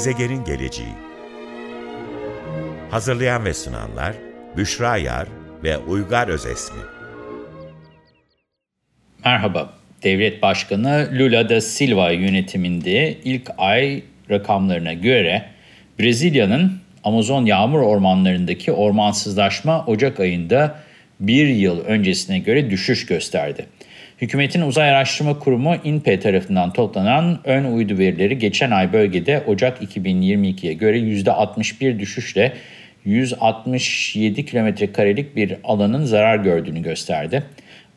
Gezegenin geleceği Hazırlayan ve sunanlar Büşra Yar ve Uygar Özesmi Merhaba, Devlet Başkanı Lula da Silva yönetiminde ilk ay rakamlarına göre Brezilya'nın Amazon yağmur ormanlarındaki ormansızlaşma Ocak ayında bir yıl öncesine göre düşüş gösterdi. Hükümetin Uzay Araştırma Kurumu INPE tarafından toplanan ön uydu verileri geçen ay bölgede Ocak 2022'ye göre %61 düşüşle 167 kilometre karelik bir alanın zarar gördüğünü gösterdi.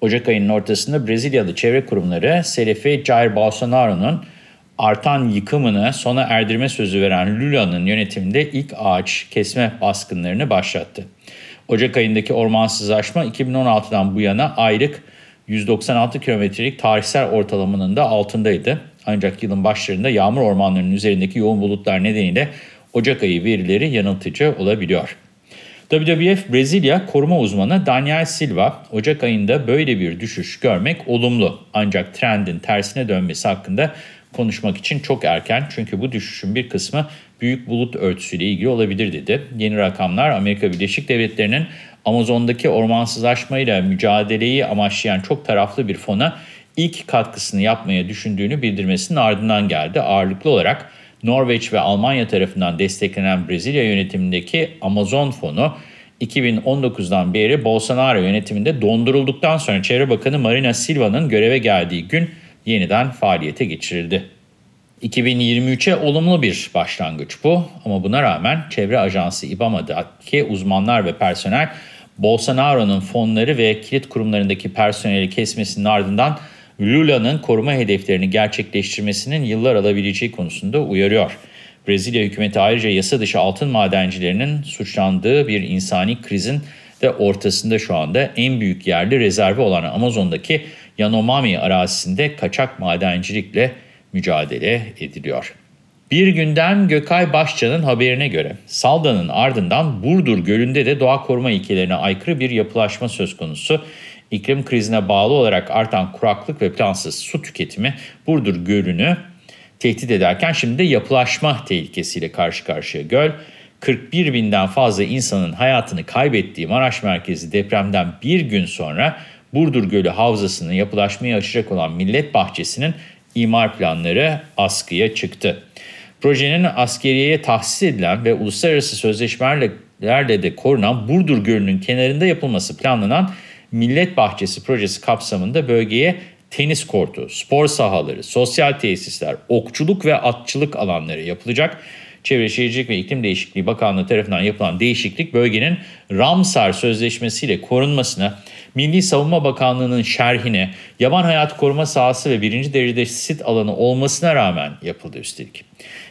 Ocak ayının ortasında Brezilyalı çevre kurumları Selefi Jair Bolsonaro'nun artan yıkımını sona erdirme sözü veren Lula'nın yönetiminde ilk ağaç kesme baskınlarını başlattı. Ocak ayındaki ormansızlaşma 2016'dan bu yana aylık 196 kilometrelik tarihsel ortalamanın da altındaydı. Ancak yılın başlarında yağmur ormanlarının üzerindeki yoğun bulutlar nedeniyle Ocak ayı verileri yanıltıcı olabiliyor. WWF Brezilya koruma uzmanı Daniel Silva, Ocak ayında böyle bir düşüş görmek olumlu. Ancak trendin tersine dönmesi hakkında konuşmak için çok erken çünkü bu düşüşün bir kısmı büyük bulut örtüsüyle ilgili olabilir dedi. Yeni rakamlar Amerika Birleşik Devletleri'nin Amazon'daki ormansızlaşmayla mücadeleyi amaçlayan çok taraflı bir fona ilk katkısını yapmaya düşündüğünü bildirmesinin ardından geldi. Ağırlıklı olarak Norveç ve Almanya tarafından desteklenen Brezilya yönetimindeki Amazon fonu 2019'dan beri Bolsonaro yönetiminde dondurulduktan sonra Çevre Bakanı Marina Silva'nın göreve geldiği gün yeniden faaliyete geçirildi. 2023'e olumlu bir başlangıç bu ama buna rağmen Çevre Ajansı İBAMA'daki uzmanlar ve personel Bolsonaro'nun fonları ve kilit kurumlarındaki personeli kesmesinin ardından Lula'nın koruma hedeflerini gerçekleştirmesinin yıllar alabileceği konusunda uyarıyor. Brezilya hükümeti ayrıca yasa dışı altın madencilerinin suçlandığı bir insani krizin de ortasında şu anda en büyük yerli rezervi olan Amazon'daki Yanomami arazisinde kaçak madencilikle mücadele ediliyor. Bir günden Gökay Başcan'ın haberine göre Salda'nın ardından Burdur Gölü'nde de doğa koruma ilkelerine aykırı bir yapılaşma söz konusu. İklim krizine bağlı olarak artan kuraklık ve plansız su tüketimi Burdur Gölü'nü tehdit ederken şimdi de yapılaşma tehlikesiyle karşı karşıya göl. 41 binden fazla insanın hayatını kaybettiği Maraş merkezi depremden bir gün sonra Burdur Gölü Havzası'nın yapılaşmaya açacak olan Millet Bahçesi'nin imar planları askıya çıktı. Projenin askeriyeye tahsis edilen ve uluslararası sözleşmelerle de korunan Burdur Gölü'nün kenarında yapılması planlanan Millet Bahçesi projesi kapsamında bölgeye tenis kortu, spor sahaları, sosyal tesisler, okçuluk ve atçılık alanları yapılacak. Çevre Şehircilik ve İklim Değişikliği Bakanlığı tarafından yapılan değişiklik bölgenin Ramsar Sözleşmesi ile korunmasına, Milli Savunma Bakanlığı'nın şerhine, yaban hayat koruma sahası ve birinci derecede sit alanı olmasına rağmen yapıldı üstelik.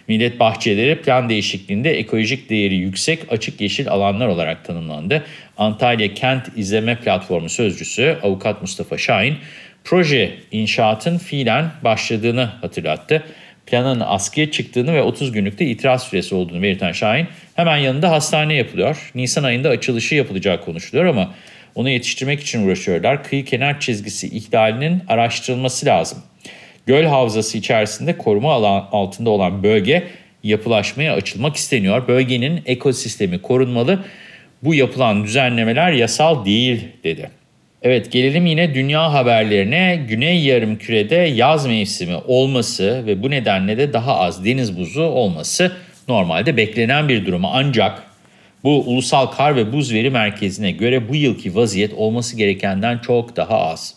Millet bahçeleri plan değişikliğinde ekolojik değeri yüksek açık yeşil alanlar olarak tanımlandı. Antalya Kent İzleme Platformu Sözcüsü Avukat Mustafa Şahin, proje inşaatın fiilen başladığını hatırlattı. Planın askıya çıktığını ve 30 günlükte itiraz süresi olduğunu belirten Şahin, hemen yanında hastane yapılıyor. Nisan ayında açılışı yapılacağı konuşuluyor ama onu yetiştirmek için uğraşıyorlar. Kıyı kenar çizgisi ihlalinin araştırılması lazım. Göl havzası içerisinde koruma alan altında olan bölge yapılaşmaya açılmak isteniyor. Bölgenin ekosistemi korunmalı. Bu yapılan düzenlemeler yasal değil dedi. Evet gelelim yine dünya haberlerine. Güney yarım kürede yaz mevsimi olması ve bu nedenle de daha az deniz buzu olması normalde beklenen bir durum. Ancak bu Ulusal Kar ve Buz Veri Merkezi'ne göre bu yılki vaziyet olması gerekenden çok daha az.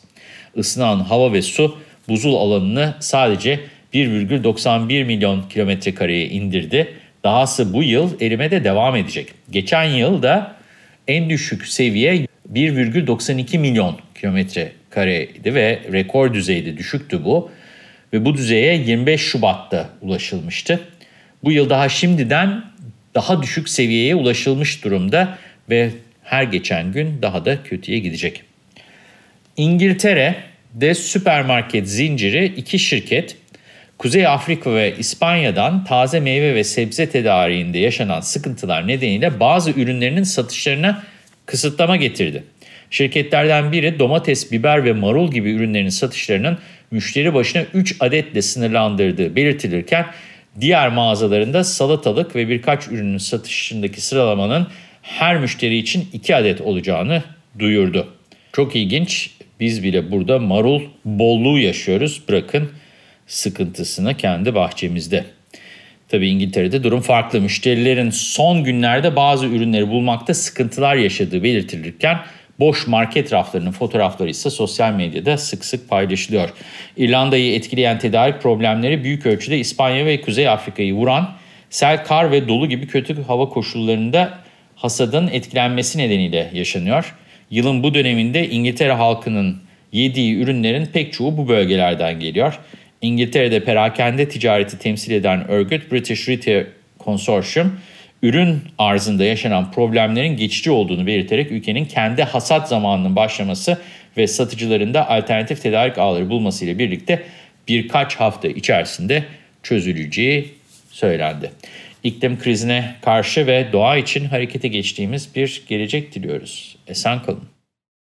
Isınan hava ve su buzul alanını sadece 1,91 milyon kilometre kareye indirdi. Dahası bu yıl erime de devam edecek. Geçen yıl da en düşük seviye 1,92 milyon kilometre kareydi ve rekor düzeyde düşüktü bu. Ve bu düzeye 25 Şubat'ta ulaşılmıştı. Bu yıl daha şimdiden daha düşük seviyeye ulaşılmış durumda ve her geçen gün daha da kötüye gidecek. İngiltere'de süpermarket zinciri iki şirket Kuzey Afrika ve İspanya'dan taze meyve ve sebze tedariğinde yaşanan sıkıntılar nedeniyle bazı ürünlerinin satışlarına kısıtlama getirdi. Şirketlerden biri domates, biber ve marul gibi ürünlerin satışlarının müşteri başına 3 adetle sınırlandırdığı belirtilirken diğer mağazalarında salatalık ve birkaç ürünün satışındaki sıralamanın her müşteri için 2 adet olacağını duyurdu. Çok ilginç. Biz bile burada marul bolluğu yaşıyoruz. Bırakın sıkıntısını kendi bahçemizde. Tabii İngiltere'de durum farklı. Müşterilerin son günlerde bazı ürünleri bulmakta sıkıntılar yaşadığı belirtilirken boş market raflarının fotoğrafları ise sosyal medyada sık sık paylaşılıyor. İrlanda'yı etkileyen tedarik problemleri büyük ölçüde İspanya ve Kuzey Afrika'yı vuran sel, kar ve dolu gibi kötü hava koşullarında hasadın etkilenmesi nedeniyle yaşanıyor. Yılın bu döneminde İngiltere halkının yediği ürünlerin pek çoğu bu bölgelerden geliyor. İngiltere'de perakende ticareti temsil eden örgüt British Retail Consortium, ürün arzında yaşanan problemlerin geçici olduğunu belirterek ülkenin kendi hasat zamanının başlaması ve satıcıların da alternatif tedarik ağları bulmasıyla birlikte birkaç hafta içerisinde çözüleceği söylendi. İklim krizine karşı ve doğa için harekete geçtiğimiz bir gelecek diliyoruz. Esen kalın.